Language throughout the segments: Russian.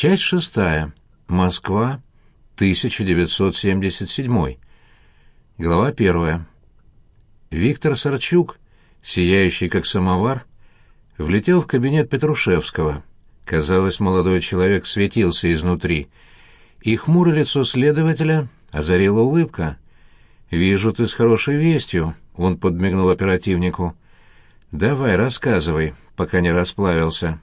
Часть шестая. Москва, 1977. Глава первая. Виктор Сарчук, сияющий как самовар, влетел в кабинет Петрушевского. Казалось, молодой человек светился изнутри, и хмурое лицо следователя озарила улыбка. «Вижу, ты с хорошей вестью», — он подмигнул оперативнику. «Давай, рассказывай, пока не расплавился».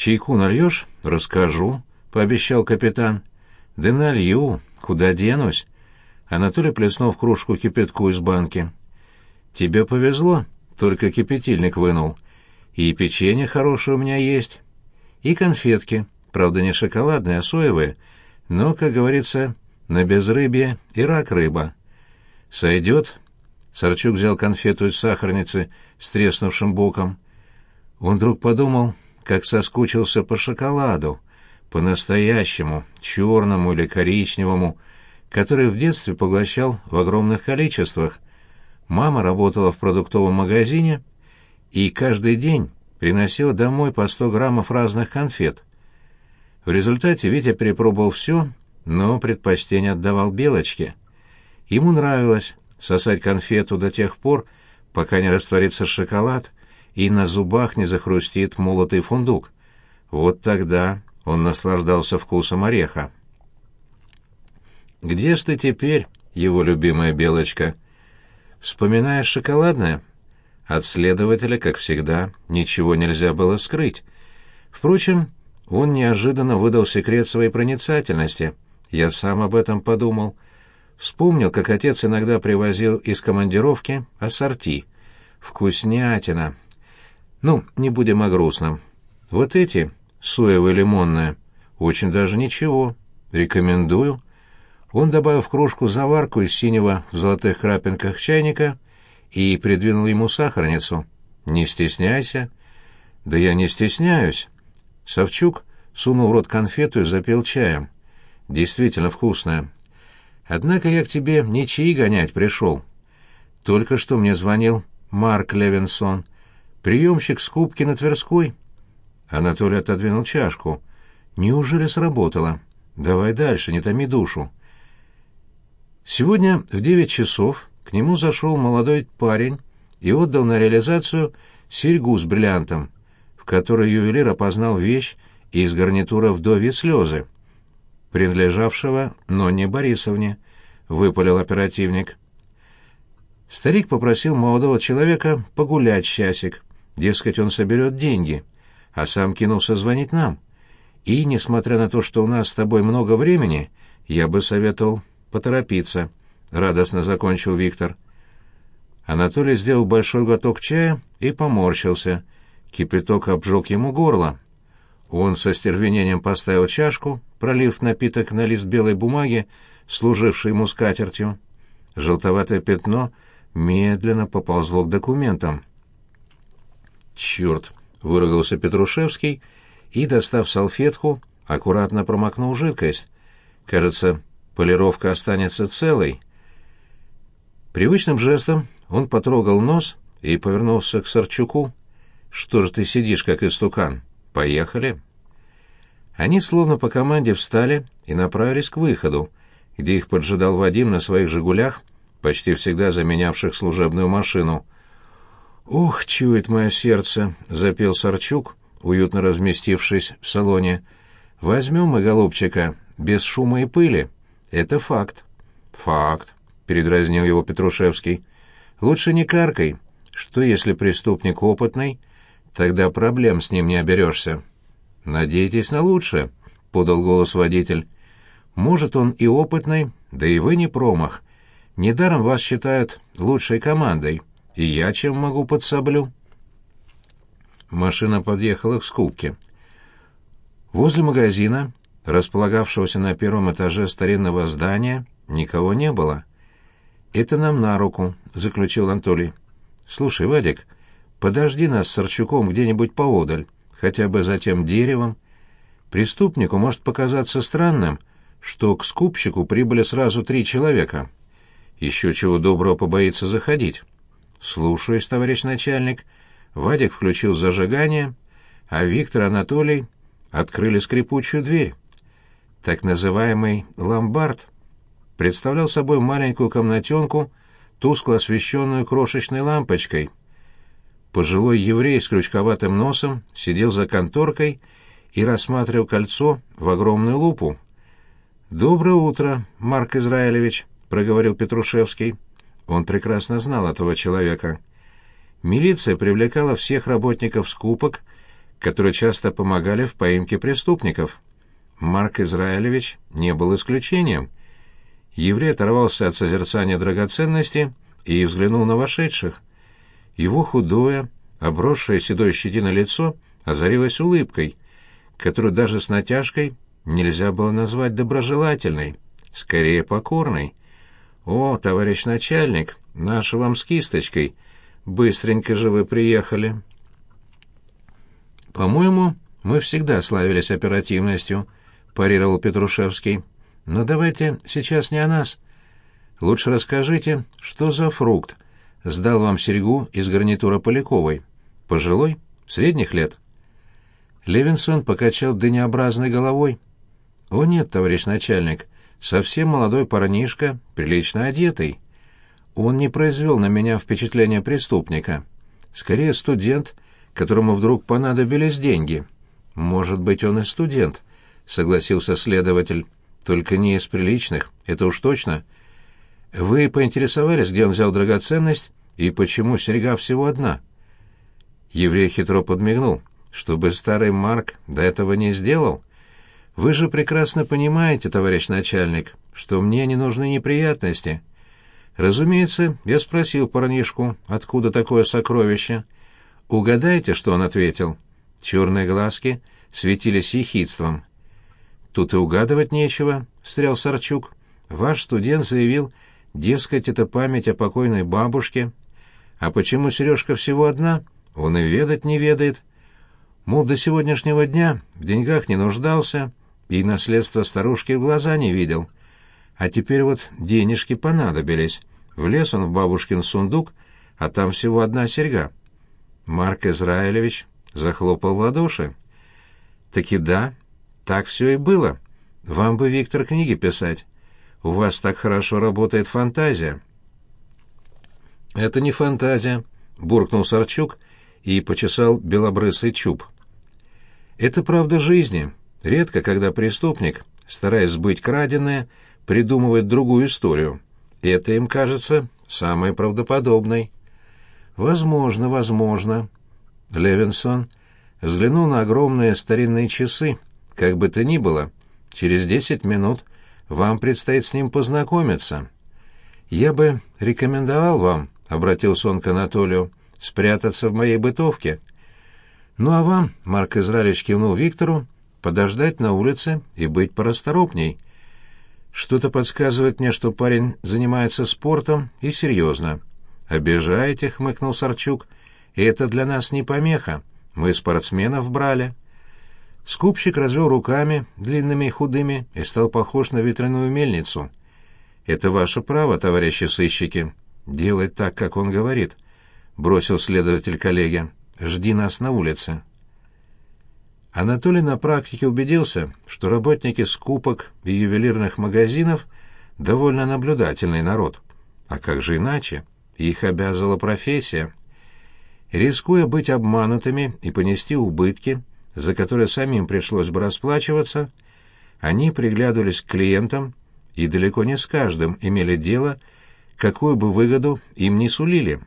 «Чайку нальешь?» «Расскажу», — пообещал капитан. «Да налью. Куда денусь?» Анатолий плеснул в кружку кипятку из банки. «Тебе повезло, только кипятильник вынул. И печенье хорошее у меня есть. И конфетки, правда не шоколадные, а соевые, но, как говорится, на безрыбье и рак рыба. Сойдет?» Сарчук взял конфету из сахарницы с треснувшим боком. Он вдруг подумал, как соскучился по шоколаду, по-настоящему, черному или коричневому, который в детстве поглощал в огромных количествах. Мама работала в продуктовом магазине и каждый день приносила домой по 100 граммов разных конфет. В результате Витя перепробовал все, но предпочтение отдавал белочке. Ему нравилось сосать конфету до тех пор, пока не растворится шоколад и на зубах не захрустит молотый фундук. Вот тогда он наслаждался вкусом ореха. «Где ж ты теперь, его любимая белочка?» «Вспоминаешь шоколадное?» От следователя, как всегда, ничего нельзя было скрыть. Впрочем, он неожиданно выдал секрет своей проницательности. Я сам об этом подумал. Вспомнил, как отец иногда привозил из командировки ассорти. Вкуснятина. Ну, не будем о грустном. Вот эти, соево-лимонное, очень даже ничего. Рекомендую. Он добавил в кружку заварку из синего в золотых крапинках чайника и придвинул ему сахарницу. «Не стесняйся». «Да я не стесняюсь». Савчук сунул в рот конфету и запил чаем. «Действительно вкусная. Однако я к тебе не чаи гонять пришел. Только что мне звонил Марк Левинсон, приемщик скупки на Тверской». Анатолий отодвинул чашку. «Неужели сработало? Давай дальше, не томи душу». Сегодня в девять часов к нему зашел молодой парень и отдал на реализацию серьгу с бриллиантом, в которой ювелир опознал вещь из гарнитура вдовьи слезы, принадлежавшего Нонне Борисовне, выпалил оперативник. Старик попросил молодого человека погулять часик, дескать, он соберет деньги, а сам кинулся звонить нам. И, несмотря на то, что у нас с тобой много времени, я бы советовал поторопиться», — радостно закончил Виктор. Анатолий сделал большой глоток чая и поморщился. Кипяток обжег ему горло. Он со стервенением поставил чашку, пролив напиток на лист белой бумаги, служивший ему скатертью. Желтоватое пятно медленно поползло к документам. «Черт!» — выругался Петрушевский и, достав салфетку, аккуратно промокнул жидкость. Кажется, полировка останется целой. Привычным жестом он потрогал нос и повернулся к Сарчуку. «Что же ты сидишь, как истукан? Поехали!» Они словно по команде встали и направились к выходу, где их поджидал Вадим на своих «Жигулях», почти всегда заменявших служебную машину. «Ух, чует мое сердце!» — запел Сарчук, уютно разместившись в салоне. «Возьмем мы голубчика, без шума и пыли». Это факт. Факт, передразнил его Петрушевский. Лучше не каркай. Что если преступник опытный? Тогда проблем с ним не оберешься. Надейтесь на лучшее, подал голос водитель. Может, он и опытный, да и вы не промах. Недаром вас считают лучшей командой, и я чем могу подсоблю. Машина подъехала к скупке. Возле магазина располагавшегося на первом этаже старинного здания, никого не было. «Это нам на руку», — заключил Анатолий. «Слушай, Вадик, подожди нас с Сарчуком где-нибудь поодаль, хотя бы за тем деревом. Преступнику может показаться странным, что к скупщику прибыли сразу три человека. Еще чего доброго побоится заходить». «Слушаюсь, товарищ начальник». Вадик включил зажигание, а Виктор Анатолий открыли скрипучую дверь. Так называемый ломбард представлял собой маленькую комнатенку, тускло освещенную крошечной лампочкой. Пожилой еврей с крючковатым носом сидел за конторкой и рассматривал кольцо в огромную лупу. «Доброе утро, Марк Израилевич», — проговорил Петрушевский. Он прекрасно знал этого человека. Милиция привлекала всех работников скупок, которые часто помогали в поимке преступников. Марк Израилевич не был исключением. Еврей оторвался от созерцания драгоценности и взглянул на вошедших. Его худое, обросшее седой щетиной лицо озарилось улыбкой, которую даже с натяжкой нельзя было назвать доброжелательной, скорее покорной. «О, товарищ начальник, наша вам с кисточкой. Быстренько же вы приехали». «По-моему, мы всегда славились оперативностью», — парировал Петрушевский. «Но давайте сейчас не о нас. Лучше расскажите, что за фрукт сдал вам серьгу из гарнитура Поляковой? Пожилой? Средних лет?» Левинсон покачал дынеобразной головой. «О нет, товарищ начальник, совсем молодой парнишка, прилично одетый. Он не произвел на меня впечатления преступника. Скорее, студент, которому вдруг понадобились деньги. Может быть, он и студент, согласился следователь. Только не из приличных, это уж точно. Вы поинтересовались, где он взял драгоценность и почему серьга всего одна? Еврей хитро подмигнул. Чтобы старый Марк до этого не сделал? Вы же прекрасно понимаете, товарищ начальник, что мне не нужны неприятности. Разумеется, я спросил парнишку, откуда такое сокровище. Угадайте, что он ответил. Черные глазки светились ехидством. «Тут и угадывать нечего», — встрял Сарчук. «Ваш студент заявил, дескать, это память о покойной бабушке. А почему сережка всего одна, он и ведать не ведает. Мол, до сегодняшнего дня в деньгах не нуждался и наследство старушки в глаза не видел. А теперь вот денежки понадобились. Влез он в бабушкин сундук, а там всего одна серьга». Марк Израилевич захлопал в ладоши. «Таки да, так все и было. Вам бы, Виктор, книги писать. У вас так хорошо работает фантазия». «Это не фантазия», — буркнул Сарчук и почесал белобрысый чуб. «Это правда жизни. Редко, когда преступник, стараясь сбыть краденое, придумывает другую историю. Это им кажется самой правдоподобной». «Возможно, возможно». Левинсон взглянул на огромные старинные часы. «Как бы то ни было, через десять минут вам предстоит с ним познакомиться. Я бы рекомендовал вам, — обратился он к Анатолию, — спрятаться в моей бытовке. Ну а вам, — Марк Израилевич кивнул Виктору, — подождать на улице и быть порасторопней. Что-то подсказывает мне, что парень занимается спортом и серьезно. «Обижаете», — хмыкнул Сарчук. «И это для нас не помеха. Мы спортсменов брали». Скупщик развел руками, длинными и худыми, и стал похож на ветряную мельницу. «Это ваше право, товарищи сыщики, делать так, как он говорит», — бросил следователь коллеге. «Жди нас на улице». Анатолий на практике убедился, что работники скупок и ювелирных магазинов довольно наблюдательный народ. А как же иначе? Их обязывала профессия. Рискуя быть обманутыми и понести убытки, за которые самим пришлось бы расплачиваться, они приглядывались к клиентам и далеко не с каждым имели дело, какую бы выгоду им не сулили.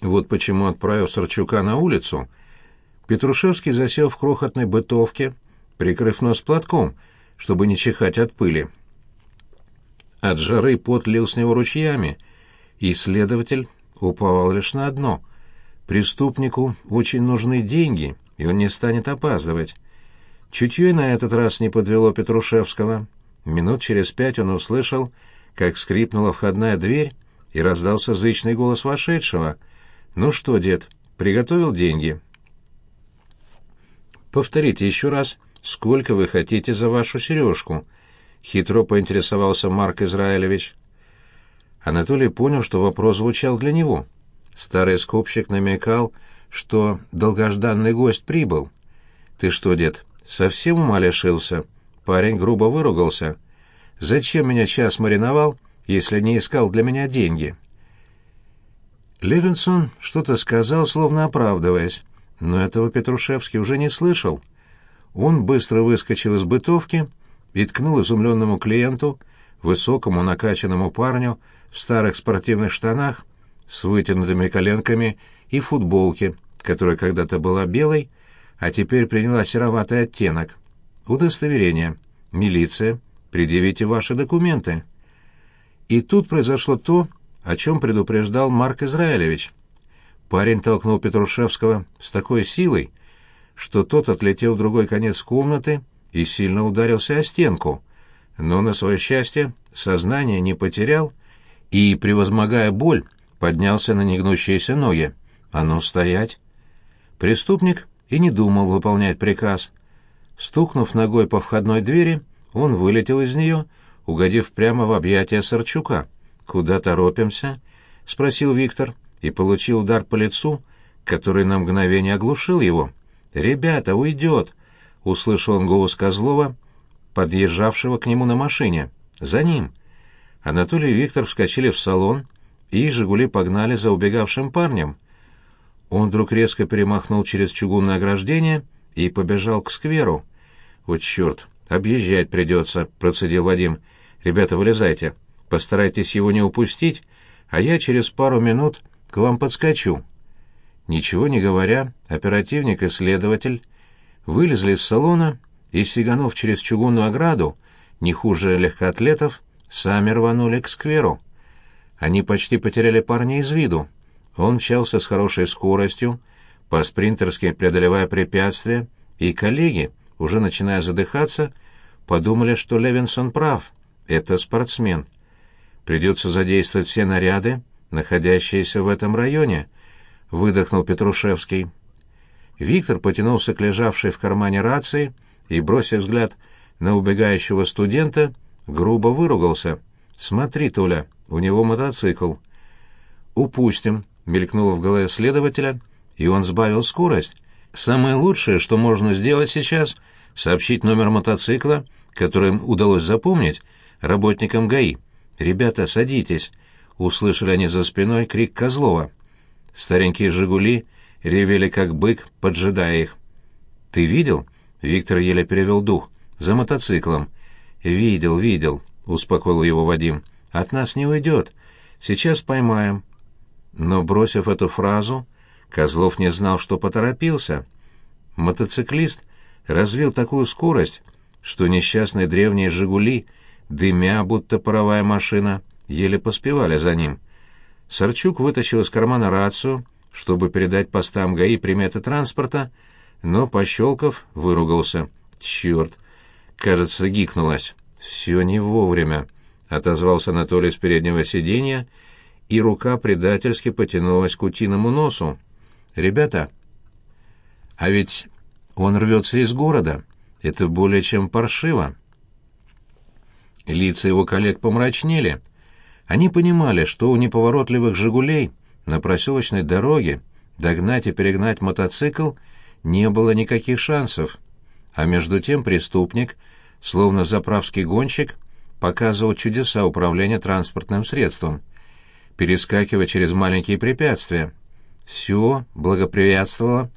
Вот почему, отправив Сарчука на улицу, Петрушевский засел в крохотной бытовке, прикрыв нос платком, чтобы не чихать от пыли. От жары пот лил с него ручьями — и следователь уповал лишь на одно. Преступнику очень нужны деньги, и он не станет опаздывать. Чутье на этот раз не подвело Петрушевского. Минут через пять он услышал, как скрипнула входная дверь, и раздался зычный голос вошедшего. «Ну что, дед, приготовил деньги?» «Повторите еще раз, сколько вы хотите за вашу сережку?» — хитро поинтересовался Марк Израилевич. Анатолий понял, что вопрос звучал для него. Старый скупщик намекал, что долгожданный гость прибыл. «Ты что, дед, совсем ума лишился?» Парень грубо выругался. «Зачем меня час мариновал, если не искал для меня деньги?» Левинсон что-то сказал, словно оправдываясь, но этого Петрушевский уже не слышал. Он быстро выскочил из бытовки и ткнул изумленному клиенту, высокому накачанному парню в старых спортивных штанах с вытянутыми коленками и футболке, которая когда-то была белой, а теперь приняла сероватый оттенок. Удостоверение. Милиция. Предъявите ваши документы. И тут произошло то, о чем предупреждал Марк Израилевич. Парень толкнул Петрушевского с такой силой, что тот отлетел в другой конец комнаты и сильно ударился о стенку, но, на свое счастье, сознание не потерял и, превозмогая боль, поднялся на негнущиеся ноги. «А ну, стоять!» Преступник и не думал выполнять приказ. Стукнув ногой по входной двери, он вылетел из нее, угодив прямо в объятия Сарчука. «Куда торопимся?» — спросил Виктор и получил удар по лицу, который на мгновение оглушил его. «Ребята, уйдет!» — услышал он голос Козлова, подъезжавшего к нему на машине. «За ним!» Анатолий и Виктор вскочили в салон, и «Жигули» погнали за убегавшим парнем. Он вдруг резко перемахнул через чугунное ограждение и побежал к скверу. «Вот черт, объезжать придется», — процедил Вадим. «Ребята, вылезайте. Постарайтесь его не упустить, а я через пару минут к вам подскочу». Ничего не говоря, оперативник и следователь вылезли из салона и, сиганув через чугунную ограду, не хуже легкоатлетов, сами рванули к скверу. Они почти потеряли парня из виду. Он мчался с хорошей скоростью, по-спринтерски преодолевая препятствия, и коллеги, уже начиная задыхаться, подумали, что Левинсон прав. Это спортсмен. Придется задействовать все наряды, находящиеся в этом районе, выдохнул Петрушевский. Виктор потянулся к лежавшей в кармане рации и, бросив взгляд на убегающего студента, грубо выругался. «Смотри, Толя, у него мотоцикл». «Упустим», — мелькнуло в голове следователя, и он сбавил скорость. «Самое лучшее, что можно сделать сейчас, сообщить номер мотоцикла, который им удалось запомнить, работникам ГАИ. «Ребята, садитесь!» — услышали они за спиной крик Козлова. Старенькие «Жигули» ревели как бык, поджидая их. «Ты видел?» — Виктор еле перевел дух. «За мотоциклом». «Видел, видел», — успокоил его Вадим. «От нас не уйдет. Сейчас поймаем». Но, бросив эту фразу, Козлов не знал, что поторопился. Мотоциклист развил такую скорость, что несчастные древние «Жигули», дымя, будто паровая машина, еле поспевали за ним. Сарчук вытащил из кармана рацию, чтобы передать постам ГАИ приметы транспорта, но, пощелкав, выругался. «Черт!» Кажется, гикнулась. «Все не вовремя», — отозвался Анатолий с переднего сиденья, и рука предательски потянулась к утиному носу. «Ребята, а ведь он рвется из города. Это более чем паршиво». Лица его коллег помрачнели. Они понимали, что у неповоротливых «Жигулей» на проселочной дороге догнать и перегнать мотоцикл не было никаких шансов. А между тем преступник, словно заправский гонщик, показывал чудеса управления транспортным средством, перескакивая через маленькие препятствия. Все благоприятствовало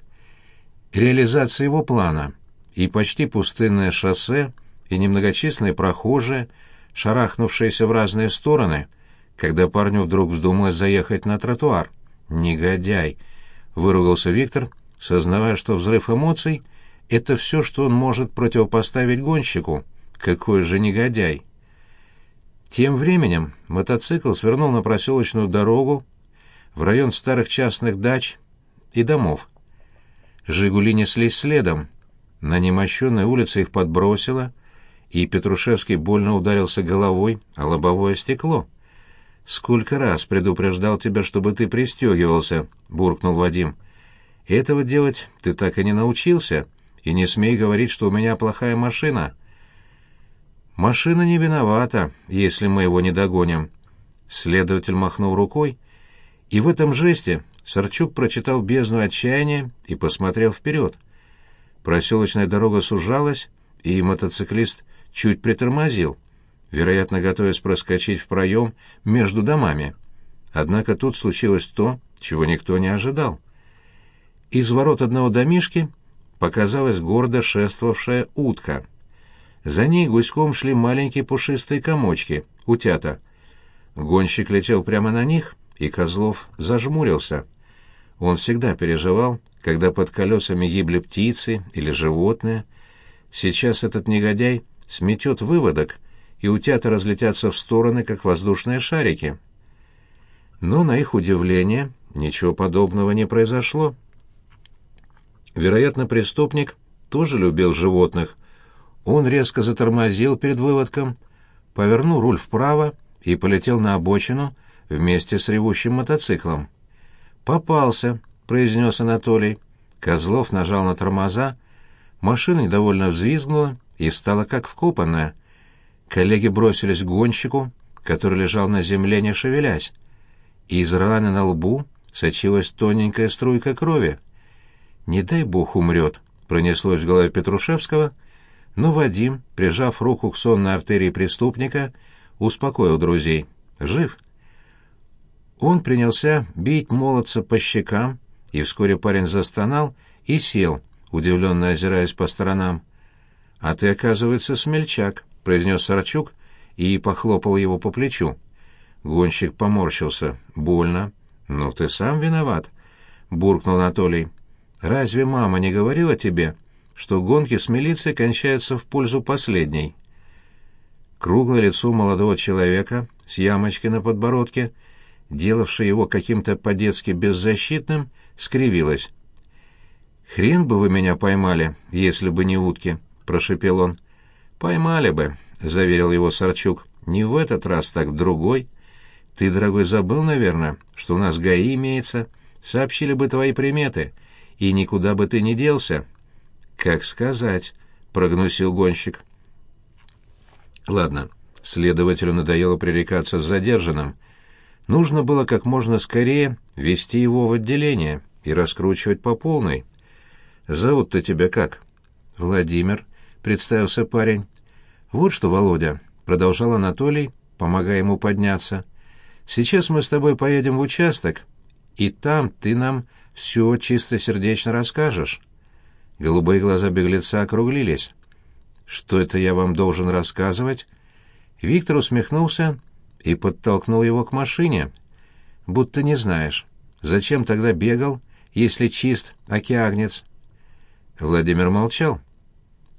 реализации его плана, и почти пустынное шоссе, и немногочисленные прохожие, шарахнувшиеся в разные стороны, когда парню вдруг вздумалось заехать на тротуар. «Негодяй!» — выругался Виктор, сознавая, что взрыв эмоций — это все, что он может противопоставить гонщику. Какой же негодяй! Тем временем мотоцикл свернул на проселочную дорогу в район старых частных дач и домов. «Жигули» неслись следом. На немощенной улице их подбросило, и Петрушевский больно ударился головой о лобовое стекло. «Сколько раз предупреждал тебя, чтобы ты пристегивался», — буркнул Вадим. «Этого делать ты так и не научился, и не смей говорить, что у меня плохая машина». «Машина не виновата, если мы его не догоним». Следователь махнул рукой, и в этом жесте Сарчук прочитал бездну отчаяния и посмотрел вперед. Проселочная дорога сужалась, и мотоциклист чуть притормозил, вероятно, готовясь проскочить в проем между домами. Однако тут случилось то, чего никто не ожидал. Из ворот одного домишки показалась гордо шествовавшая утка. За ней гуськом шли маленькие пушистые комочки, утята. Гонщик летел прямо на них, и Козлов зажмурился. Он всегда переживал, когда под колесами гибли птицы или животные. Сейчас этот негодяй сметет выводок, и утята разлетятся в стороны, как воздушные шарики. Но, на их удивление, ничего подобного не произошло. Вероятно, преступник тоже любил животных. Он резко затормозил перед выводком, повернул руль вправо и полетел на обочину вместе с ревущим мотоциклом. «Попался», — произнес Анатолий. Козлов нажал на тормоза, машина недовольно взвизгнула и встала как вкопанная. Коллеги бросились к гонщику, который лежал на земле, не шевелясь. Из раны на лбу сочилась тоненькая струйка крови. «Не дай бог умрет», — пронеслось в голове Петрушевского, но Вадим, прижав руку к сонной артерии преступника, успокоил друзей. «Жив». Он принялся бить молодца по щекам, и вскоре парень застонал и сел, удивленно озираясь по сторонам. «А ты, оказывается, смельчак», — произнес Сарчук и похлопал его по плечу. Гонщик поморщился. «Больно». «Ну, ты сам виноват», — буркнул Анатолий. «Разве мама не говорила тебе, что гонки с милицией кончаются в пользу последней?» Круглое лицо молодого человека с ямочкой на подбородке, делавшее его каким-то по-детски беззащитным, скривилось. «Хрен бы вы меня поймали, если бы не утки», — прошепел он. «Поймали бы», — заверил его Сарчук. «Не в этот раз, так в другой». Ты, дорогой, забыл, наверное, что у нас ГАИ имеется. Сообщили бы твои приметы, и никуда бы ты не делся. Как сказать, прогнусил гонщик. Ладно, следователю надоело пререкаться с задержанным. Нужно было как можно скорее вести его в отделение и раскручивать по полной. Зовут-то тебя как? Владимир, представился парень. Вот что, Володя, продолжал Анатолий, помогая ему подняться. — Сейчас мы с тобой поедем в участок, и там ты нам все чистосердечно расскажешь». Голубые глаза беглеца округлились. «Что это я вам должен рассказывать?» Виктор усмехнулся и подтолкнул его к машине. «Будто не знаешь. Зачем тогда бегал, если чист океагнец?» Владимир молчал.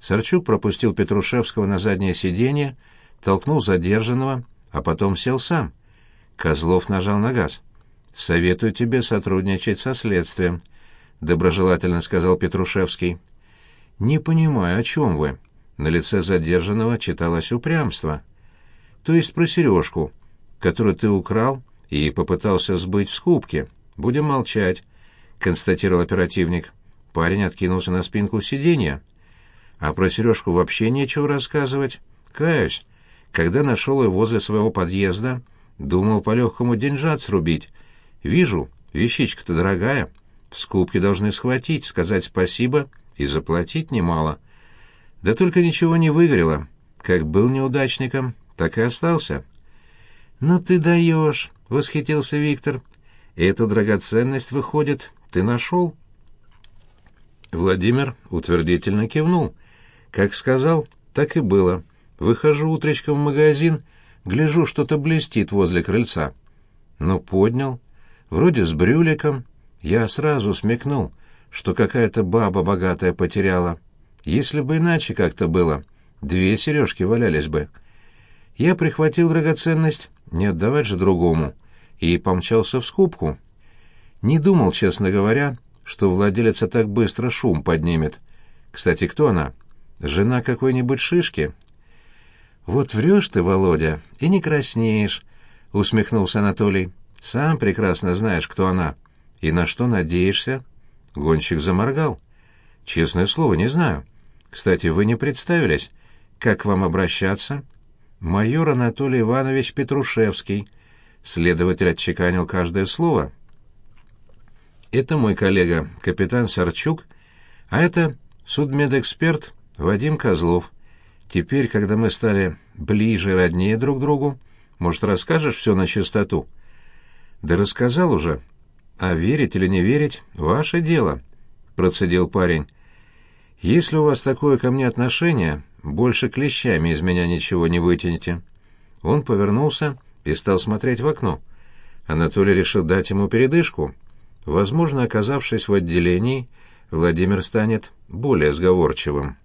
Сарчук пропустил Петрушевского на заднее сиденье, толкнул задержанного, а потом сел сам. Козлов нажал на газ. «Советую тебе сотрудничать со следствием», — доброжелательно сказал Петрушевский. «Не понимаю, о чем вы?» На лице задержанного читалось упрямство. «То есть про сережку, которую ты украл и попытался сбыть в скупке. Будем молчать», — констатировал оперативник. Парень откинулся на спинку сиденья. «А про сережку вообще нечего рассказывать. Каюсь, когда нашел ее возле своего подъезда...» Думал по-легкому деньжат срубить. Вижу, вещичка-то дорогая. В скупке должны схватить, сказать спасибо и заплатить немало. Да только ничего не выгорело. Как был неудачником, так и остался. «Ну ты даешь!» — восхитился Виктор. «Эту драгоценность, выходит, ты нашел?» Владимир утвердительно кивнул. Как сказал, так и было. Выхожу утречком в магазин — Гляжу, что-то блестит возле крыльца. Но поднял. Вроде с брюликом. Я сразу смекнул, что какая-то баба богатая потеряла. Если бы иначе как-то было, две сережки валялись бы. Я прихватил драгоценность, не отдавать же другому, и помчался в скупку. Не думал, честно говоря, что владелица так быстро шум поднимет. Кстати, кто она? Жена какой-нибудь шишки? «Вот врешь ты, Володя, и не краснеешь», — усмехнулся Анатолий. «Сам прекрасно знаешь, кто она. И на что надеешься?» Гонщик заморгал. «Честное слово, не знаю. Кстати, вы не представились. Как к вам обращаться?» «Майор Анатолий Иванович Петрушевский». Следователь отчеканил каждое слово. «Это мой коллега, капитан Сарчук, а это Судмедэксперт Вадим Козлов. Теперь, когда мы стали ближе и роднее друг другу, может, расскажешь все на чистоту?» «Да рассказал уже. А верить или не верить — ваше дело», — процедил парень. «Если у вас такое ко мне отношение, больше клещами из меня ничего не вытянете». Он повернулся и стал смотреть в окно. Анатолий решил дать ему передышку. Возможно, оказавшись в отделении, Владимир станет более сговорчивым.